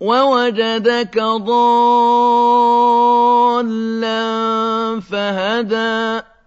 وَوَجَدَكَ ضَالًّا فَهَدَىٰ.